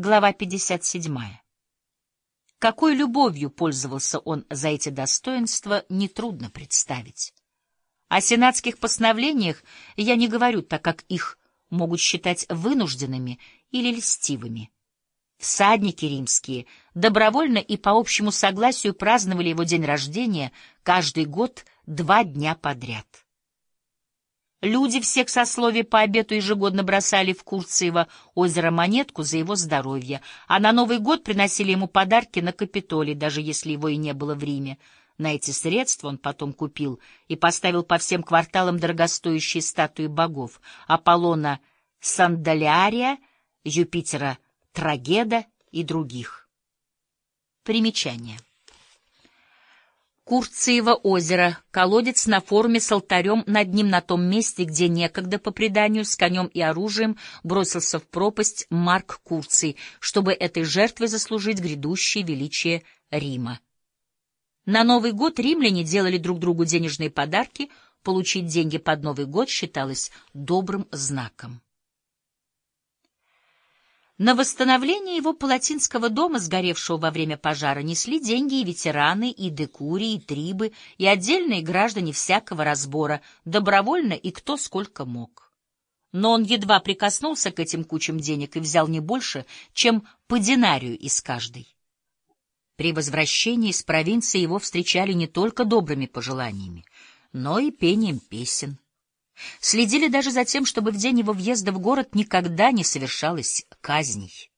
Глава 57. Какой любовью пользовался он за эти достоинства, нетрудно представить. О сенатских постановлениях я не говорю, так как их могут считать вынужденными или льстивыми. Всадники римские добровольно и по общему согласию праздновали его день рождения каждый год два дня подряд. Люди всех сословий по обету ежегодно бросали в Курциево озеро монетку за его здоровье, а на Новый год приносили ему подарки на Капитолий, даже если его и не было в Риме. На эти средства он потом купил и поставил по всем кварталам дорогостоящие статуи богов — Аполлона Сандалярия, Юпитера Трагеда и других. Примечание. Курциево озеро, колодец на форуме с алтарем над ним на том месте, где некогда, по преданию, с конем и оружием бросился в пропасть Марк Курций, чтобы этой жертвой заслужить грядущее величие Рима. На Новый год римляне делали друг другу денежные подарки, получить деньги под Новый год считалось добрым знаком. На восстановление его палатинского дома, сгоревшего во время пожара, несли деньги и ветераны, и декурии, и трибы, и отдельные граждане всякого разбора, добровольно и кто сколько мог. Но он едва прикоснулся к этим кучам денег и взял не больше, чем по динарию из каждой. При возвращении из провинции его встречали не только добрыми пожеланиями, но и пением песен. Следили даже за тем, чтобы в день его въезда в город никогда не совершалось казней.